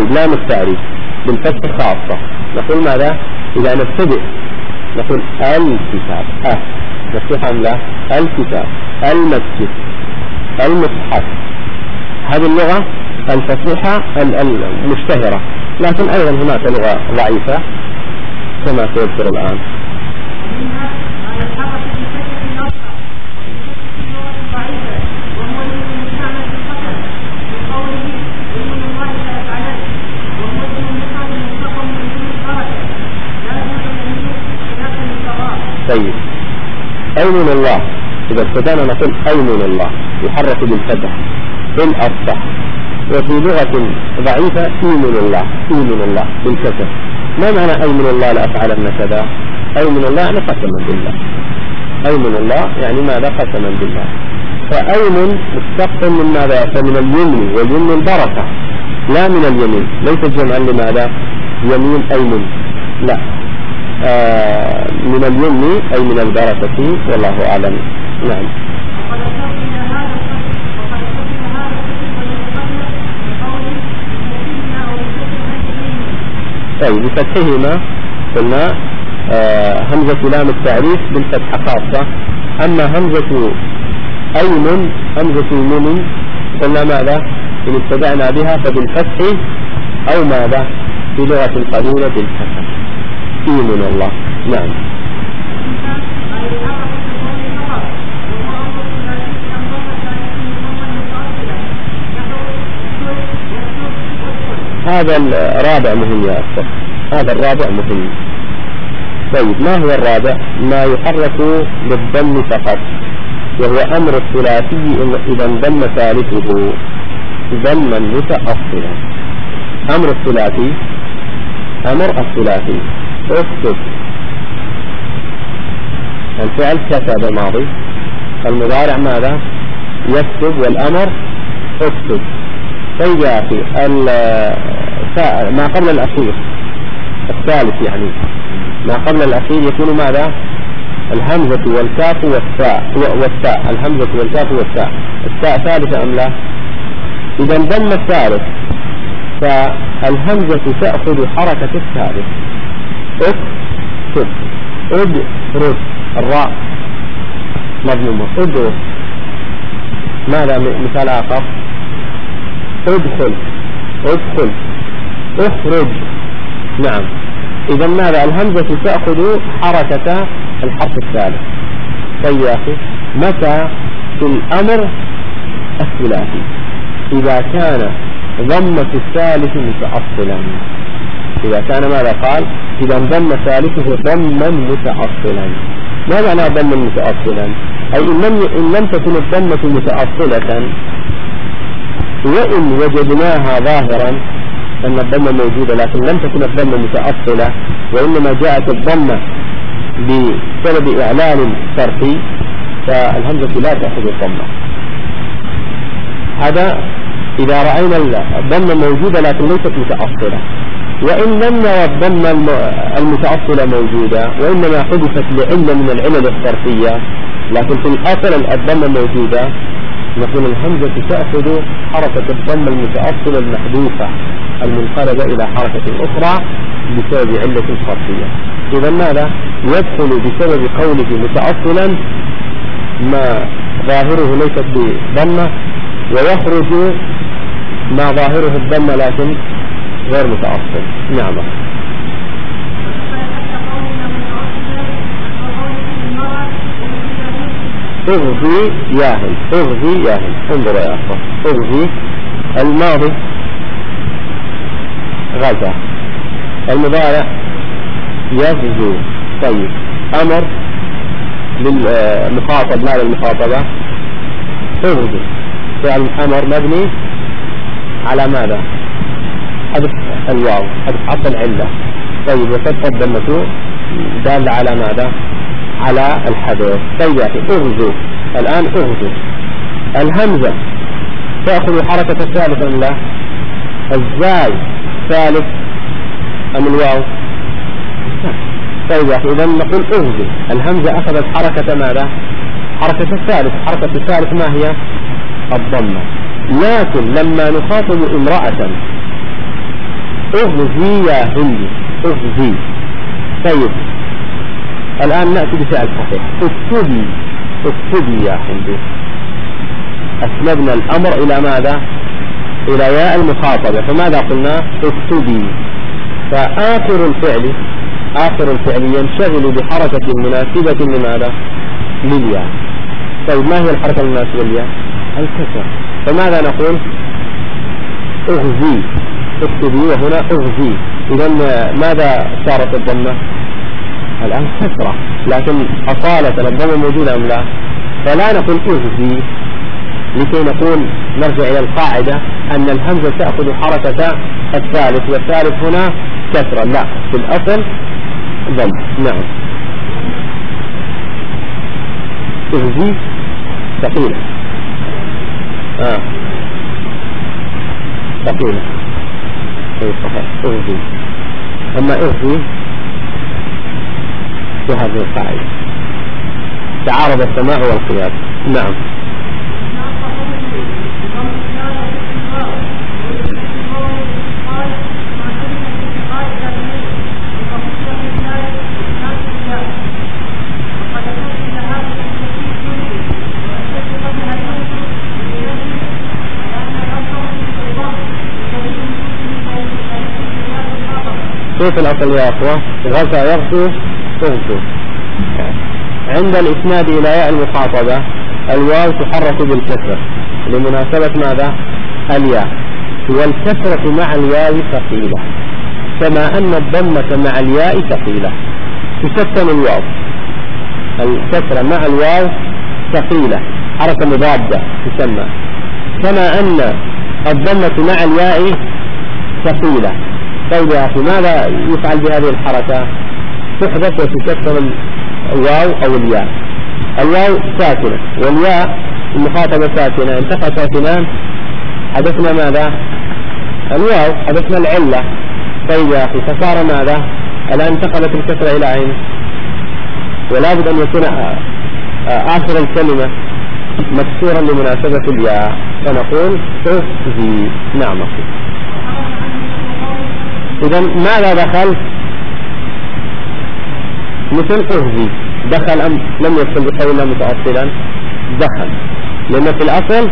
طيب لام التعريف بالفتح خاصة نقول ماذا؟ إذا نبتدئ نقول الكتاب. أه مفتوح أم لا؟ الكتاب المسجد المصحف. هذه اللغة الفصيحة المشتهرة. لكن أيضا هناك لغة ضعيفة كما سيذكر الآن. أيمن الله؟ إذا ابتدأنا نقول أيمن الله؟ يحرك بالفتح بالأصح وفي لغة ضعيفة إيمن الله؟ إيمن الله؟ بالكسر ما معنى أيمن الله لأفعلن كذا؟ أيمن الله؟ يعني قسما بالله. أيمن الله؟ يعني ماذا؟ قسما بالله. فأيمن مستقبل من ماذا؟ فمن اليمن واليمن البركة لا من اليمين. ليس جمعا لماذا؟ يمين أيمن لا. من اليمن أي من البركة. والله أعلم. نعم. طيب بفتحهما قلنا آه همزة لام التعريف بالفتحة خاصة. أما همزة أيمن همزة يمن قلنا ماذا؟ إن ابتدأنا بها فبالفتح أو ماذا؟ في لغة القديمة بالفتح إيمن الله. نعم. هذا الرابع مهم يا أخي. هذا الرابع مهم. طيب ما هو الرابع؟ ما يحرك بالضم فقط وهو أمر الثلاثي إذا انضم ثالثه ضما متأصلا أمر الثلاثي أمر الثلاثي. اكتب الفعل كتب ماضي المضارع ماذا؟ يكتب والأمر أكتب. طيب يا أخي ما قبل الأخير الثالث يعني. ما قبل الأخير يكون ماذا؟ الهمزة والكاف والتاء والتاء الهمزة والكاف والتاء التاء ثالثة أم لا؟ إذا انضم الثالث فالهمزة تأخذ حركة الثالث. اكتب ادرس الراء. مضمومة ادرس ماذا مثال آخر؟ ادخل. ادخل. اخرج. نعم. إذا ماذا؟ الهمزة تأخذ حركة الحرف الثالث. طيب يا أخي متى في الأمر الثلاثي؟ إذا كان ضمة الثالث متأصلا إذا كان ماذا؟ قال إذا انضم ثالثه ضما متأصلا ما معنى ضما متأصلا أي إن لم, إن لم تكن الضمة متأصلة وإن وجدناها ظاهرا أن الضمة موجودة لكن لم تكن الضمة متأصلة وإنما جاءت الضمة بسبب إعلان صرفي فالهمزة لا تأخذ الضمة هذا إذا رأينا الضمة موجودة لكن ليست متأصلة وإن لم نرى الضمة المتأصلة موجودة وإنما حدثت لعلة من العلل الصرفية لكن في الأصل الضمة موجودة. نقول الهمزة تأخذ حركة الضمة المتأصلة المحذوفة المنقلبة إلى حركة أخرى بسبب علة صرفية. إذا ماذا؟ يدخل بسبب قوله متأصلا ما ظاهره ليست بضمة ويخرج ما ظاهره الضمة لكن غير متعصب. نعم. أغذي ياهل. أغذي ياهل. انظر يا أخوة. أغذي الماضي. غزا المضارع. يغزو طيب. أمر للمخاطب. ما للمخاطبة؟ اغزو فعل أمر مبني على ماذا؟ حذف الواو حذف حرف العلة. طيب وفتح الضمة دال على ماذا؟ على الحذف. طيب يا أخي أغزو. الآن أغزو. الهمزة تأخذ حركة الثالث أم لا؟ الزاي ثالث أم الواو؟ طيب يا أخي إذا نقول أغزو. الهمزة أخذت حركة ماذا؟ حركة الثالث. حركة الثالث ما هي؟ الضمة. لكن لما نخاطب امرأة أغزي يا هندي أغزي. طيب الآن نأتي بفعل صحيح. اكتبي اكتبي يا هندي. أسندنا الأمر إلى ماذا؟ إلى ياء المخاطبة. فماذا قلنا؟ اكتبي. فآخر الفعل آخر الفعل ينشغل بحركة مناسبة لماذا؟ للياء. طيب ما هي الحركة المناسبة للياء؟ الكسر. فماذا نقول؟ أغزي. اكتبي وهنا أغزي. اذا ماذا صارت الضمة؟ الآن كسرة. لكن أصالة الضمة موجودة أم لا؟ فلا نقول أغزي. لكي نقول نرجع إلى القاعدة أن الهمزة تأخذ حركة الثالث والثالث هنا كسرة. لا في الأصل ضم. نعم. أغزي ثقيلة. آه. ثقيلة. صحيح اغزي أما اغزي في هذه القاعدة. تعارض السماع والقياس نعم. كيف الأصل يا أخوة؟ غزا يغزو تغزو. عند الإسناد إلى ياء المخاطبة الواو تحرك بالكسر لمناسبة ماذا؟ الياء. والكسرة مع الياء ثقيلة. كما أن الضمة مع الياء ثقيلة. تسكن الواو. الكسرة مع الواو ثقيلة. حركة مضادة تسمى. كما أن الضمة مع الياء ثقيلة. طيب يا أخي ماذا يفعل بهذه الحركة؟ تحدث وتسكن الواو أو الياء. الواو ساكنة والياء المخاطبة ساكنة. انتقى ساكنان حدثنا ماذا؟ الواو حدثنا العلة. طيب يا أخي فصار ماذا؟ الآن انتقلت الكسرة إلى عين ولا بد أن يكون آخر الكلمة مكسورا لمناسبة الياء. فنقول تخزي نعم أخي إذا ماذا دخل؟ مثل أهزي دخل أم لم يدخل بقولنا متأصلا دخل. لأن في الأصل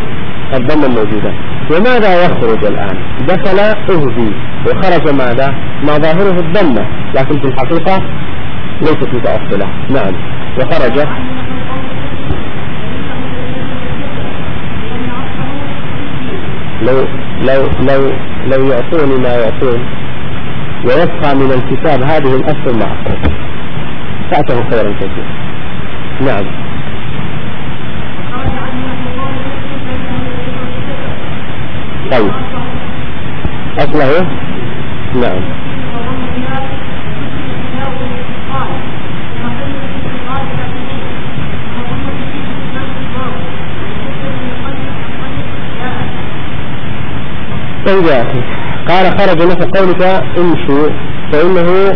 الضمة موجودة. وماذا يخرج الآن؟ دخل أهزي وخرج ماذا؟ ما ظاهره الضمة لكن في الحقيقة ليست متأصلة نعم. وخرج. لو لو لو لو يعطوني ما يعطون. ويبقى من الكتاب هذه الأصل معه. فأته خيرا كثيرا. نعم. طيب. أصله؟ نعم. طيب يا أخي. قال خرج مثل قولك امشوا فإنه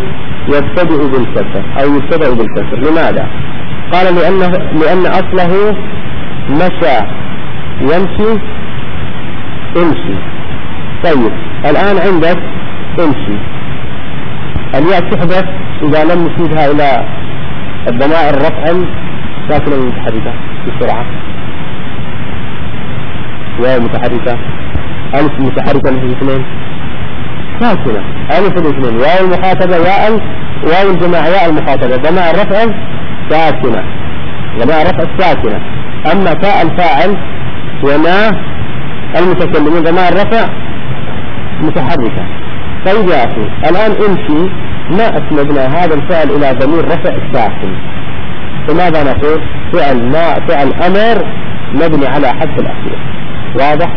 يبتدئ بالكسر أو يبتدأ بالكسر. لماذا؟ قال لأنه لأن أصله مشى يمشي امشي. طيب الآن عندك امشي. الياء تحدث إذا لم نسيبها إلى الضمائر رفعا ساكنة متحركة بسرعة. واو متحركة ألف متحركة مثل اثنين. ساكنة ألف الاثنين واو المخاطبة ياء واو الجماعة ياء المخاطبة. ضماء الرفع ساكنة ضماء الرفع ساكنة أما تاء الفاعل وما المتكلمين ضماء الرفع متحركة. طيب يا أخي الآن امشي ما أسندنا هذا الفعل إلى ضمير رفع ساكن فماذا نقول؟ فعل ما فعل أمر مبني على حذف الأخير. واضح؟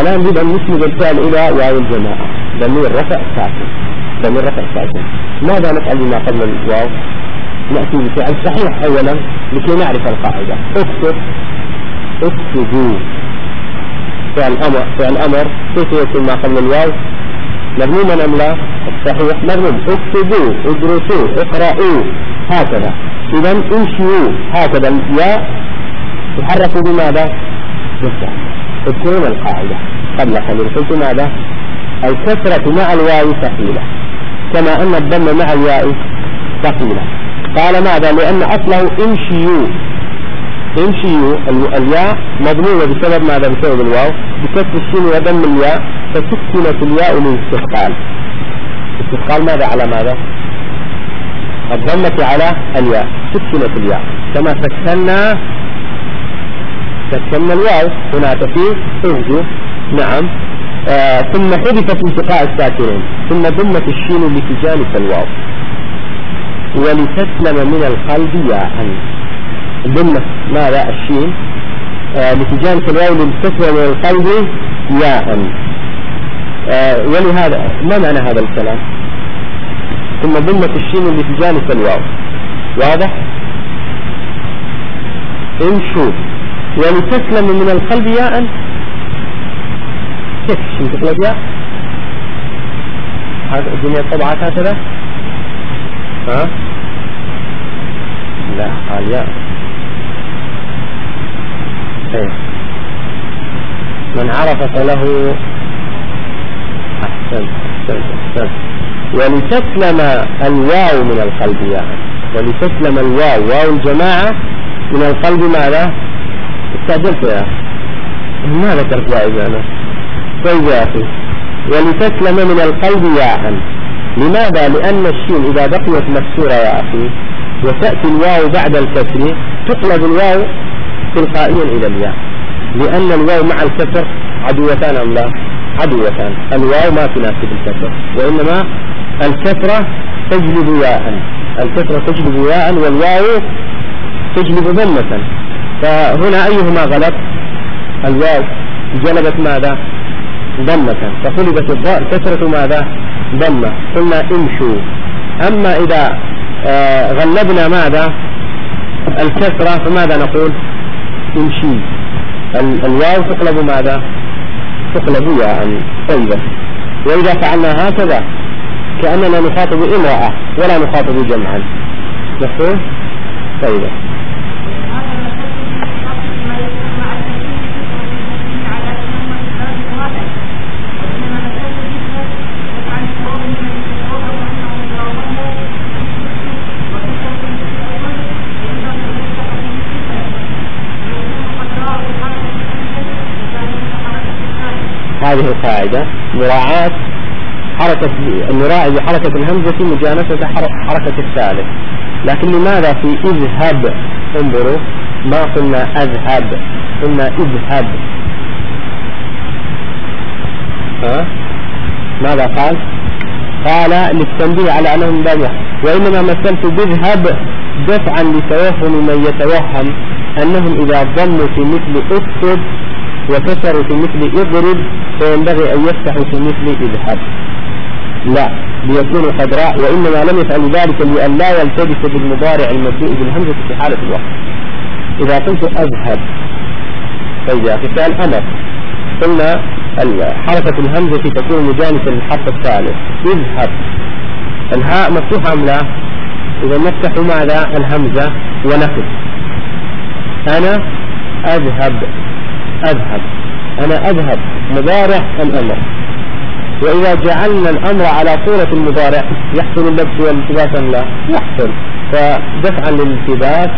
الآن نريد أن نسند الفعل إلى واو الجماعة. ضمير رفع ساكن. ضمير رفع ساكن. ماذا نفعل بما قبل الواو؟ نأتي بفعل صحيح أولا لكي نعرف القاعدة. اكتب. اكتبوا. فعل أمر فعل أمر كيف يكون ما قبل الواو؟ مضموما أم لا؟ الصحيح مضموم اكتبوا. ادرسوا. اقرأوا. هكذا. إذا انشئوا. هكذا. الياء تحرك بماذا؟ بالفعل اذكرون القاعدة. قبل قليل. قلت ماذا؟ الكسرة مع الواو ثقيلة كما أن الضم مع الياء ثقيلة قال ماذا؟ لأن أصله امشيو امشيو الياء مضمومة بسبب ماذا؟ بسبب الواو. بكسر الشين وضم الياء فسكنت الياء للاستثقال استثقال ماذا؟ على ماذا؟ الضمة على الياء. سكنت الياء. كما سكنا سكنا الواو. هناك في ارجو نعم. آه ثم حذفت التقاء الساكنين ثم ضمت الشين لتجانس الواو ولتسلم من القلب ياء ضمت ماذا؟ الشين. آه لتجانس الواو لتسلم من القلب ياء آه ولهذا ما معنى هذا الكلام؟ ثم ضمت الشين لتجانس الواو واضح؟ امشوا ولتسلم من القلب ياء الشين تقلب ياء الدنيا طبعت هكذا. ها؟ لا ياء إيه من عرف فله أحسن أحسن أحسن. ولتسلم الواو من القلب يعني ولتسلم الواو. واو الجماعة من القلب ماذا؟ استعجلت يا ما ذكرت يا أنا طيب ولتسلم من القلب ياء لماذا؟ لأن الشين إذا بقيت مكسورة يا أخي وتأتي الواو بعد الكسر تقلب الواو تلقائيا إلى الياء. لأن الواو مع الكسر عدوتان أم لا؟ عدوتان. الواو ما تناسب الكسر وإنما الكسرة تجلب ياء. الكسرة تجلب ياء والواو تجلب ضمة. فهنا أيهما غلط؟ الواو جلبت ماذا؟ ضمة. فقلبت الكسرة ماذا؟ ضمة. قلنا امشوا. أما إذا آه غلبنا ماذا؟ الكسرة فماذا نقول؟ امشي. الواو تقلب ماذا؟ تقلب ياء طيبة. وإذا فعلنا هكذا كأننا نخاطب امرأة ولا نخاطب جمعا. مفهوم؟ طيب القاعدة مراعاة حركة نراعي بحركة الهمزة مجانسة حركة الثالث. لكن لماذا في اذهب؟ انظروا ما قلنا اذهب قلنا اذهب. ها؟ ماذا قال؟ قال للتنبيه على أنهم باب وإنما مثلت باذهب دفعا لتوهم من يتوهم أنهم إذا ضموا في مثل اكتب وكسروا في مثل اضرب فينبغي أن يفتحوا في مثل اذهب لا ليكونوا خضراء وإنما لم يفعل ذلك لأن لا يلتبس بالمضارع المبدوء بالهمزة في حالة الوقت. إذا قلت أذهب أخي سؤال أمر قلنا حركة الهمزة تكون مجانسة للحرف الثالث. اذهب الهاء مفتوحة أم لا؟ إذا نفتح ماذا؟ الهمزة ونقف. أنا أذهب أذهب. أنا أذهب مضارع الأمر وإذا جعلنا الأمر على صورة المضارع يحصل اللبس والالتباس أم لا؟ يحصل فدفعا للالتباس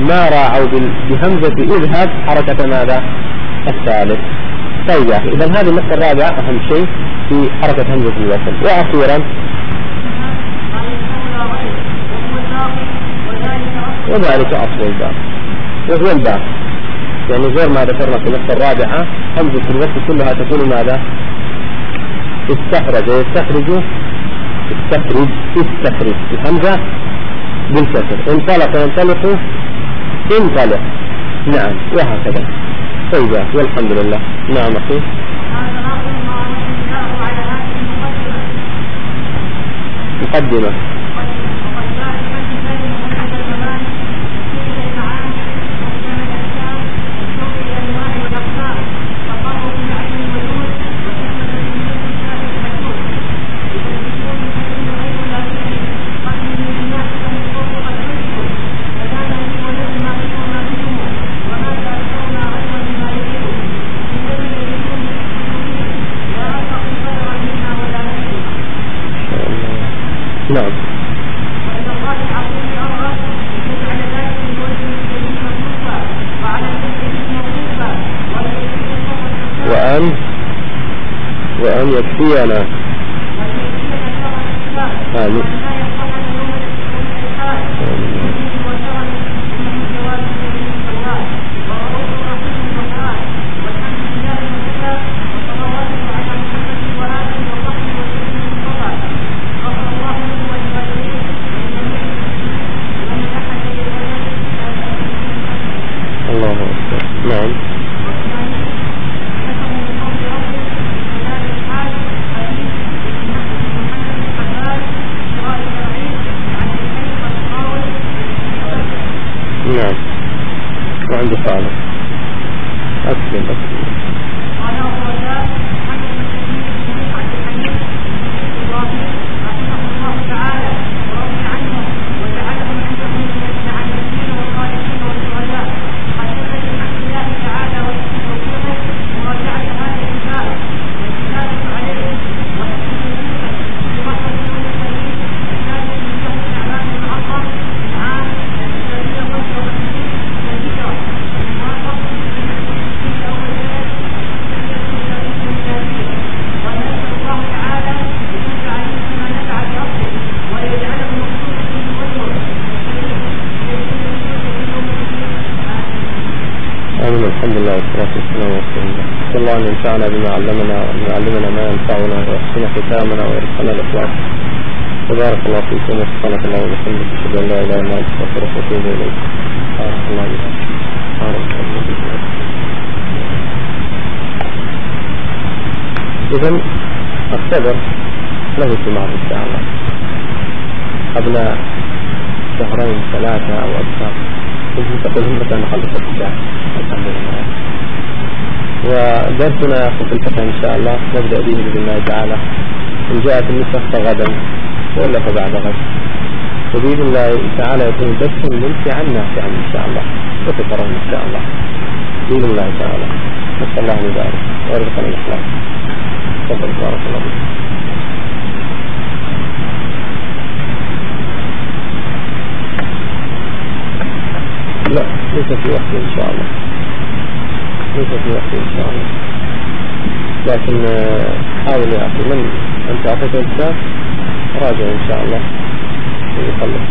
ما راعوا بهمزة اذهب حركة ماذا؟ الثالث. طيب إذا هذه النقطة الرابعة أهم شيء في حركة همزة الوصل. وأخيرا وذلك أصل الباب. وهو الباب. يعني غير ما ذكرنا في النقطة الرابعة همزة الوصل كلها تكون ماذا؟ استخرج يستخرج استخرج استخرج الحمزة بالكسر. انطلق ينطلق انطلق. نعم وهكذا. طيب والحمد لله. نعم أخي. مقدمة. يكفينا والصلاة والسلام على رسول الله نسأل الله أن ينفعنا بما علمنا وأن يعلمنا ما ينفعنا ويحسن ختامنا ويرحمنا الإخلاص وبارك الله فيكم وسبحانك اللهم وبحمدك أشهد أن لا إله إلا أنت أستغفرك وأتوب إليك بارك الله الله بك إذا الصبر له ثمار إن شاء الله قبل شهرين ثلاثة أو أكثر كنت تقول متى نخلص الكتاب الحمد لله ودرسنا في الفتح إن شاء الله. نبدأ به بإذن الله تعالى. إن جاءت النسخ فغدا ولا فبعد غد. وبإذن الله تعالى يكون درس ممتعا نافعا إن شاء الله وتكرم إن شاء الله. بإذن الله تعالى. نسأل الله أن يبارك ويرزقنا الإخلاص. تفضل بارك الله فيك. لا ليس في وقت إن شاء الله. ليس في وقت إن شاء الله. لكن آه، حاول يا أخي من أنت أعطيته الكتاب راجع إن شاء الله. ويخلص